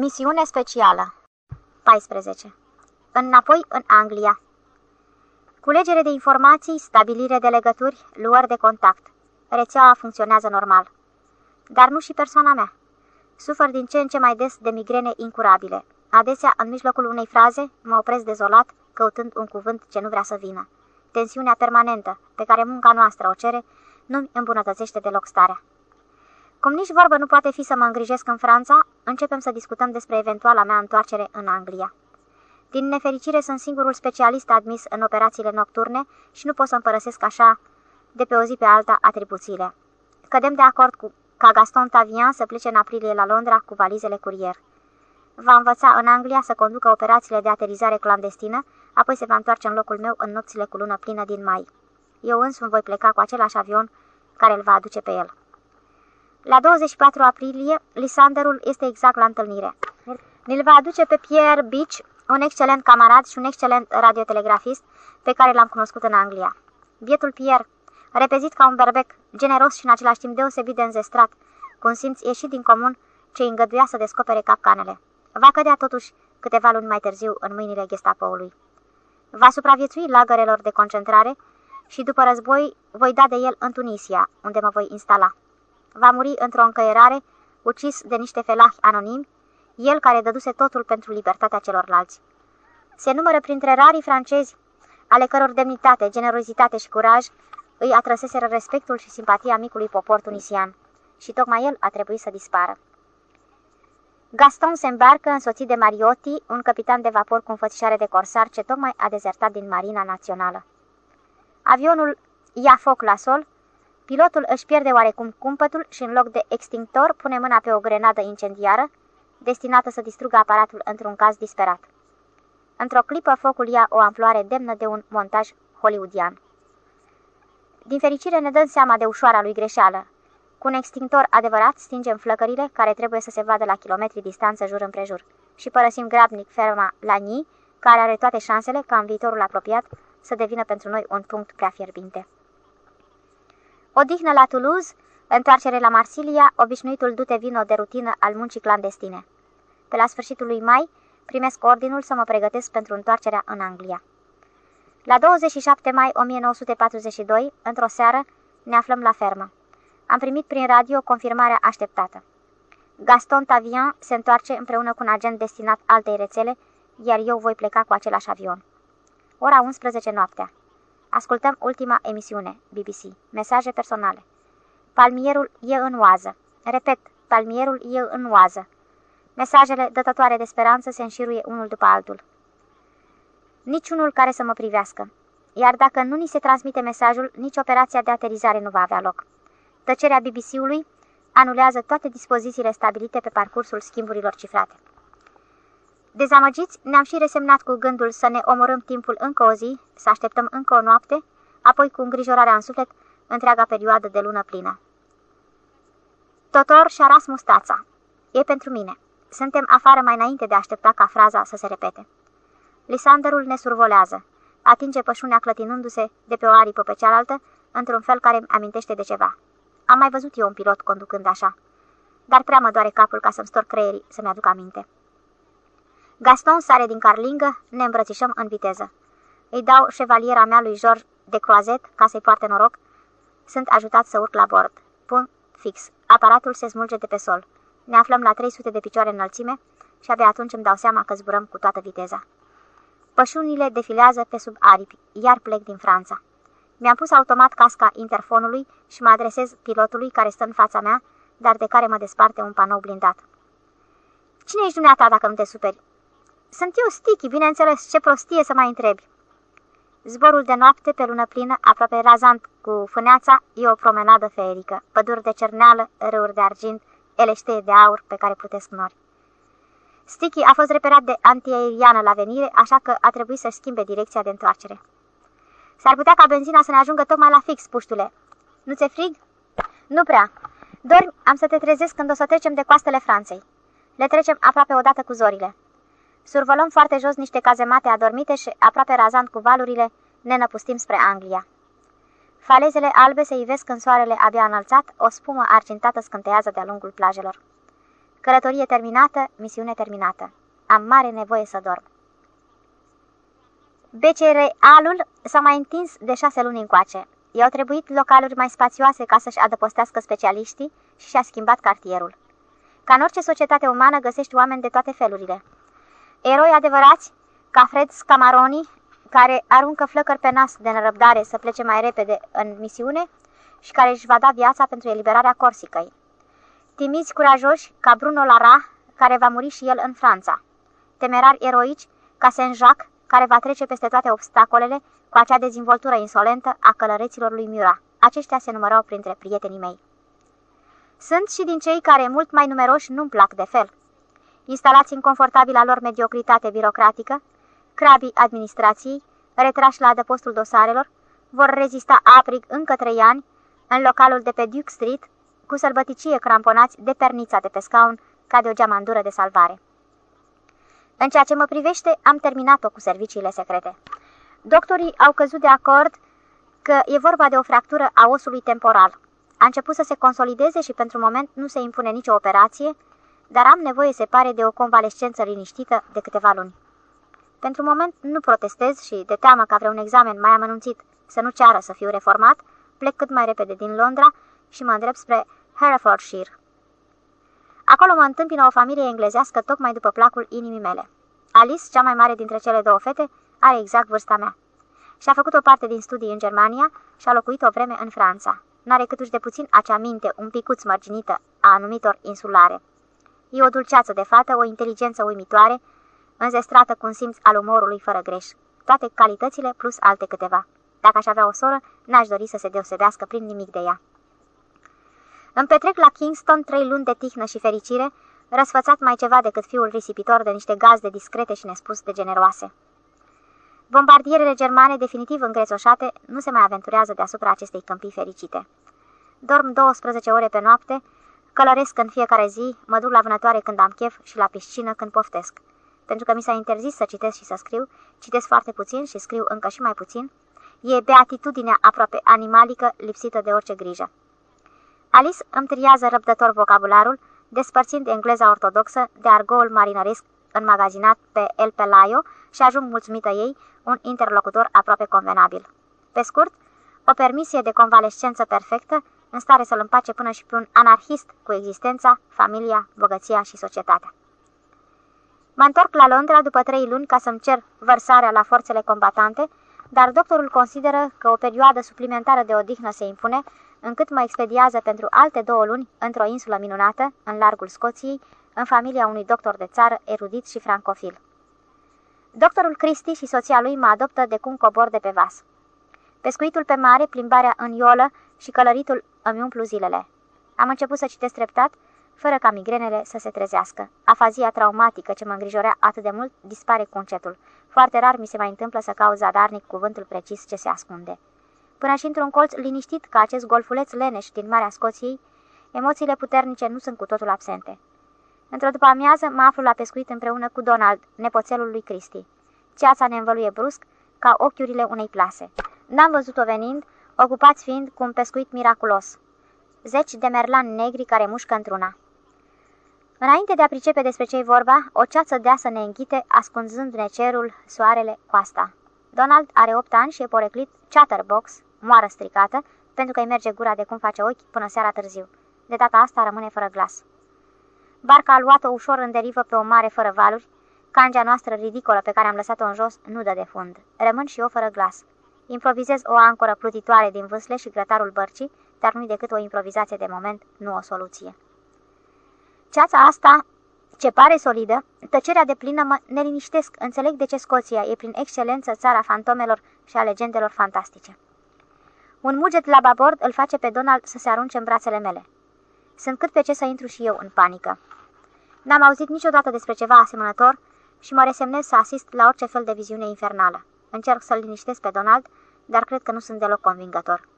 Misiune specială 14. Înapoi în Anglia Culegere de informații, stabilire de legături, luări de contact. Rețeaua funcționează normal. Dar nu și persoana mea. Sufăr din ce în ce mai des de migrene incurabile. Adesea, în mijlocul unei fraze, mă opresc dezolat, căutând un cuvânt ce nu vrea să vină. Tensiunea permanentă, pe care munca noastră o cere, nu-mi îmbunătățește deloc starea. Cum nici vorbă nu poate fi să mă îngrijesc în Franța, începem să discutăm despre eventuala mea întoarcere în Anglia. Din nefericire sunt singurul specialist admis în operațiile nocturne și nu pot să împărăsesc așa, de pe o zi pe alta, atribuțiile. Cădem de acord cu ca Gaston Tavian să plece în aprilie la Londra cu valizele curier. Va învăța în Anglia să conducă operațiile de aterizare clandestină, apoi se va întoarce în locul meu în nopțile cu lună plină din mai. Eu însumi voi pleca cu același avion care îl va aduce pe el. La 24 aprilie, Lisanderul este exact la întâlnire. Ne-l va aduce pe Pierre Beach, un excelent camarad și un excelent radiotelegrafist pe care l-am cunoscut în Anglia. Bietul Pierre, repezit ca un berbec, generos și în același timp deosebit de înzestrat, cu un simț ieșit din comun ce îi îngăduia să descopere capcanele. Va cădea totuși câteva luni mai târziu în mâinile gestapoului. Va supraviețui lagărelor de concentrare și după război voi da de el în Tunisia, unde mă voi instala. Va muri într-o încăierare, ucis de niște felahi anonimi, el care dăduse totul pentru libertatea celorlalți. Se numără printre rarii francezi, ale căror demnitate, generozitate și curaj îi atrăseseră respectul și simpatia micului popor tunisian. Și tocmai el a trebuit să dispară. Gaston se îmbarcă însoțit de Mariotti, un capitan de vapor cu înfățișare de corsar ce tocmai a dezertat din Marina Națională. Avionul ia foc la sol, pilotul își pierde oarecum cumpătul și în loc de extintor pune mâna pe o grenadă incendiară, destinată să distrugă aparatul într-un caz disperat. Într-o clipă, focul ia o amploare demnă de un montaj hollywoodian. Din fericire ne dăm seama de ușoara lui greșeală. Cu un extintor adevărat stingem flăcările care trebuie să se vadă la kilometri distanță jur împrejur și părăsim grabnic ferma Lagny, care are toate șansele ca în viitorul apropiat să devină pentru noi un punct prea fierbinte. Odihnă la Toulouse, întoarcere la Marsilia, obișnuitul dute vino de rutină al muncii clandestine. Pe la sfârșitul lui mai, primesc ordinul să mă pregătesc pentru întoarcerea în Anglia. La 27 mai 1942, într-o seară, ne aflăm la fermă. Am primit prin radio confirmarea așteptată. Gaston Tavian se întoarce împreună cu un agent destinat altei rețele, iar eu voi pleca cu același avion. Ora 11 noaptea. Ascultăm ultima emisiune, BBC. Mesaje personale. Palmierul e în oază. Repet, palmierul e în oază. Mesajele dătătoare de speranță se înșiruie unul după altul. Niciunul care să mă privească. Iar dacă nu ni se transmite mesajul, nici operația de aterizare nu va avea loc. Tăcerea BBC-ului anulează toate dispozițiile stabilite pe parcursul schimburilor cifrate. Dezamăgiți, ne-am și resemnat cu gândul să ne omorâm timpul încă o zi, să așteptăm încă o noapte, apoi cu îngrijorarea în suflet întreaga perioadă de lună plină. Totor și-a ras mustața. E pentru mine. Suntem afară mai înainte de a aștepta ca fraza să se repete. Lisanderul ne survolează. Atinge pășunea clătinându-se de pe o aripă pe cealaltă, într-un fel care îmi amintește de ceva. Am mai văzut eu un pilot conducând așa, dar prea mă doare capul ca să-mi stor creierii să-mi aduc aminte. Gaston sare din carlingă, ne îmbrățișăm în viteză. Îi dau șevaliera mea lui George de Croazet ca să-i poarte noroc. Sunt ajutat să urc la bord. Pun fix. Aparatul se smulge de pe sol. Ne aflăm la 300 de picioare înălțime și abia atunci îmi dau seama că zburăm cu toată viteza. Pășunile defilează pe sub aripi, iar plec din Franța. Mi-am pus automat casca interfonului și mă adresez pilotului care stă în fața mea, dar de care mă desparte un panou blindat. Cine ești dumneata dacă nu te superi? Sunt eu, Sticky, bineînțeles, ce prostie să mai întrebi. Zborul de noapte pe lună plină, aproape razant cu fâneața, e o promenadă feerică, păduri de cerneală, râuri de argint, elește de aur pe care plutesc nori. Sticky a fost reperat de antiaeriană la venire, așa că a trebuit să schimbe direcția de întoarcere. S-ar putea ca benzina să ne ajungă tocmai la fix, puștule. Nu ți-e frig? Nu prea. Dormi, am să te trezesc când o să trecem de coastele Franței. Le trecem aproape odată cu zorile. Survolăm foarte jos niște cazemate adormite și aproape razant cu valurile, ne năpustim spre Anglia. Falezele albe se ivesc în soarele abia înălțat, o spumă argintată scânteiază de-a lungul plajelor. Călătorie terminată, misiune terminată. Am mare nevoie să dorm. BCR-alul s-a mai întins de șase luni încoace. I-au trebuit localuri mai spațioase ca să-și adăpostească specialiștii și și-a schimbat cartierul. Ca în orice societate umană găsești oameni de toate felurile. Eroi adevărați, ca Fred Scamaroni, care aruncă flăcări pe nas de nerăbdare să plece mai repede în misiune și care își va da viața pentru eliberarea Corsicăi. Timizi curajoși, ca Bruno Lara, care va muri și el în Franța. Temerari eroici, ca Saint-Jacques, care va trece peste toate obstacolele cu acea dezvoltură insolentă a călăreților lui Miura. Aceștia se numărau printre prietenii mei. Sunt și din cei care, mult mai numeroși, nu-mi plac de fel. Instalați în confortabila lor mediocritate birocratică, crabii administrației, retrași la adăpostul dosarelor, vor rezista aprig încă trei ani în localul de pe Duke Street, cu sălbăticie cramponați de pernița de pe scaun ca de o geamandură de salvare. În ceea ce mă privește, am terminat-o cu serviciile secrete. Doctorii au căzut de acord că e vorba de o fractură a osului temporal. A început să se consolideze și pentru moment nu se impune nicio operație, dar am nevoie, se pare, de o convalescență liniștită de câteva luni. Pentru moment nu protestez și, de teamă ca vreun examen mai amănunțit să nu ceară să fiu reformat, plec cât mai repede din Londra și mă îndrept spre Herefordshire. Acolo mă întâmpină o familie englezească tocmai după placul inimii mele. Alice, cea mai mare dintre cele două fete, are exact vârsta mea. Și-a făcut o parte din studii în Germania și a locuit o vreme în Franța. N-are câtuși de puțin acea minte un picuț mărginită a anumitor insulare. E o dulceață de fată, o inteligență uimitoare, înzestrată cu un simț al umorului fără greș. Toate calitățile plus alte câteva. Dacă aș avea o soră, n-aș dori să se deosebească prin nimic de ea. Îmi petrec la Kingston trei luni de tihnă și fericire, răsfățat mai ceva decât fiul risipitor de niște gazde discrete și nespus de generoase. Bombardierele germane, definitiv îngrețoșate, nu se mai aventurează deasupra acestei câmpii fericite. Dorm 12 ore pe noapte, călăresc în fiecare zi, mă duc la vânătoare când am chef și la piscină când poftesc. Pentru că mi s-a interzis să citesc și să scriu, citesc foarte puțin și scriu încă și mai puțin, e beatitudinea aproape animalică, lipsită de orice grijă. Alice îmi triază răbdător vocabularul, despărțind engleza ortodoxă de argoul marinăresc înmagazinat pe El Pelayo și ajung mulțumită ei un interlocutor aproape convenabil. Pe scurt, o permisie de convalescență perfectă, în stare să-l împace până și pe un anarhist cu existența, familia, bogăția și societatea. Mă întorc la Londra după trei luni ca să-mi cer vărsarea la forțele combatante, dar doctorul consideră că o perioadă suplimentară de odihnă se impune, încât mă expediază pentru alte două luni într-o insulă minunată, în largul Scoției, în familia unui doctor de țară, erudit și francofil. Doctorul Cristi și soția lui mă adoptă de cum cobor de pe vas. Pescuitul pe mare, plimbarea în iolă și călăritul îmi umplu zilele. Am început să citesc treptat, fără ca migrenele să se trezească. Afazia traumatică ce mă îngrijorea atât de mult dispare cu încetul. Foarte rar mi se mai întâmplă să caut zadarnic cuvântul precis ce se ascunde. Până și într-un colț liniștit ca acest golfuleț leneș din Marea Scoției, emoțiile puternice nu sunt cu totul absente. Într-o după amiază mă aflu la pescuit împreună cu Donald, nepoțelul lui Cristi. Ceața ne învăluie brusc, ca ochiurile unei plase. N-am văzut-o venind, ocupați fiind cu un pescuit miraculos. Zeci de merlani negri care mușcă într-una. Înainte de a pricepe despre ce-i vorba, o ceață deasă ne înghite, ascunzându-ne cerul, soarele, coasta. Donald are 8 ani și e poreclit chatterbox, moară stricată, pentru că îi merge gura de cum face ochi până seara târziu. De data asta rămâne fără glas. Barca a luat-o ușor în derivă pe o mare fără valuri. Cangea noastră ridicolă pe care am lăsat-o în jos nu dă de fund. Rămân și eu fără glas. Improvizez o ancoră plutitoare din vâsle și grătarul bărcii, dar nu-i decât o improvizație de moment, nu o soluție. Ceața asta, ce pare solidă, tăcerea de plină mă neliniștesc, înțeleg de ce Scoția e prin excelență țara fantomelor și a legendelor fantastice. Un muget la babord îl face pe Donald să se arunce în brațele mele. Sunt cât pe ce să intru și eu în panică. N-am auzit niciodată despre ceva asemănător și mă resemnez să asist la orice fel de viziune infernală. Încerc să-l liniștesc pe Donald, dar cred că nu sunt deloc convingător.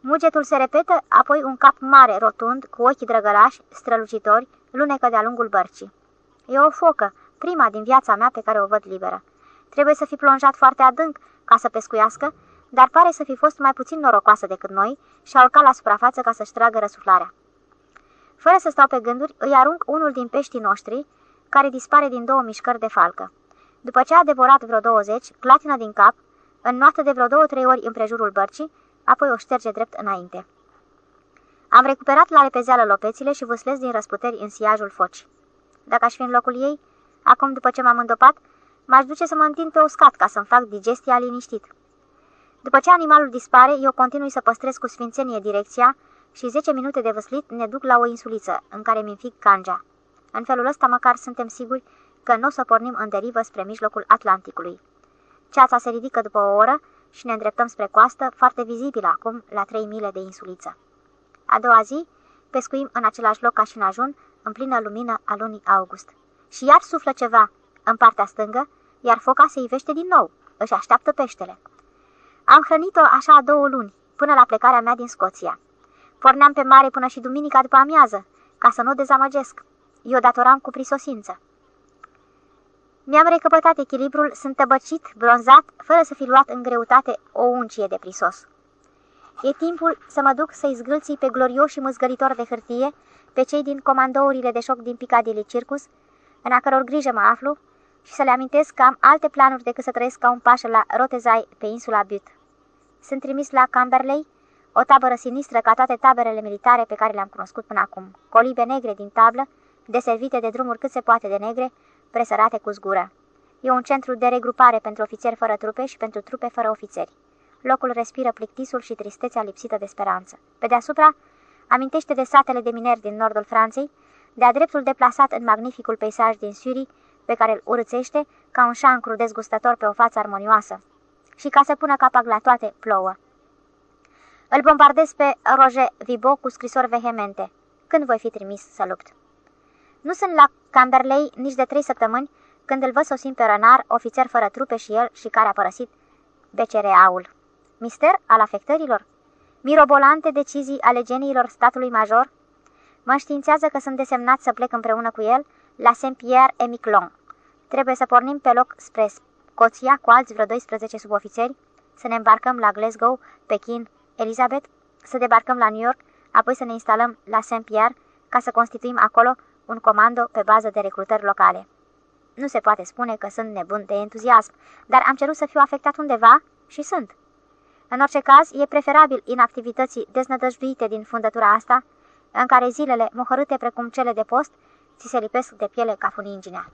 Mugetul se repetă, apoi un cap mare, rotund, cu ochii drăgălași, strălucitori, lunecă de-a lungul bărcii. E o focă, prima din viața mea pe care o văd liberă. Trebuie să fi plonjat foarte adânc ca să pescuiască, dar pare să fi fost mai puțin norocoasă decât noi și a urcat la suprafață ca să-și tragă răsuflarea. Fără să stau pe gânduri, îi arunc unul din peștii noștri, care dispare din două mișcări de falcă. După ce a devorat vreo 20, clatină din cap, înnoată de vreo două-trei ori împrejurul bărcii, apoi o șterge drept înainte. Am recuperat la repezeală lopețile și vâslesc din răsputeri în siajul foci. Dacă aș fi în locul ei, acum după ce m-am îndopat, m-aș duce să mă întind pe uscat ca să-mi fac digestia liniștit. După ce animalul dispare, eu continui să păstrez cu sfințenie direcția și 10 minute de văslit ne duc la o insuliță, în care mi fic cangea. În felul ăsta măcar suntem siguri că nu o să pornim în derivă spre mijlocul Atlanticului. Ceața se ridică după o oră și ne îndreptăm spre coastă, foarte vizibilă acum, la 3 mile de insuliță. A doua zi, pescuim în același loc ca și în ajun, în plină lumină a lunii august. Și iar suflă ceva în partea stângă, iar foca se ivește din nou, își așteaptă peștele. Am hrănit-o așa două luni, până la plecarea mea din Scoția. Porneam pe mare până și duminica după amiază, ca să nu o dezamăgesc. Eu datoram cu prisosință. Mi-am recăpătat echilibrul, sunt tăbăcit, bronzat, fără să fi luat în greutate o uncie de prisos. E timpul să mă duc să-i zgâlții pe glorioși mâzgăritori de hârtie, pe cei din comandourile de șoc din Piccadilly Circus, în a căror grijă mă aflu, și să le amintesc că am alte planuri decât să trăiesc ca un pașă la Rotezai pe insula Butte. Sunt trimis la Camberley, o tabără sinistră ca toate taberele militare pe care le-am cunoscut până acum, colibe negre din tablă, deservite de drumuri cât se poate de negre, presărate cu zgură. E un centru de regrupare pentru ofițeri fără trupe și pentru trupe fără ofițeri. Locul respiră plictisul și tristețea lipsită de speranță. Pe deasupra, amintește de satele de mineri din nordul Franței, de-a dreptul deplasat în magnificul peisaj din Surii, pe care îl urățește ca un șancru dezgustător pe o față armonioasă. Și ca să pună capac la toate, plouă. Îl bombardez pe Roger Vibo cu scrisori vehemente. Când voi fi trimis să lupt? Nu sunt la Camberley nici de trei săptămâni, când îl văd sosim pe rănar, ofițer fără trupe și el și care a părăsit BCRA-ul. Mister al afectărilor? Mirobolante decizii ale geniilor statului major? Mă științează că sunt desemnat să plec împreună cu el la Saint-Pierre-et-Miquelon. Trebuie să pornim pe loc spre Scoția cu alți vreo 12 subofițeri, să ne îmbarcăm la Glasgow, Pekin, Elizabeth, să debarcăm la New York, apoi să ne instalăm la Saint-Pierre ca să constituim acolo un comando pe bază de recrutări locale. Nu se poate spune că sunt nebun de entuziasm, dar am cerut să fiu afectat undeva și sunt. În orice caz, e preferabil inactivității deznădăjduite din fundătura asta, în care zilele, mohărâte precum cele de post, ți se lipesc de piele ca funinginea.